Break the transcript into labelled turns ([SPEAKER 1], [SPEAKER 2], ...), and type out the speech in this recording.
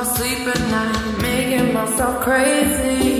[SPEAKER 1] my sleep at night, making myself crazy.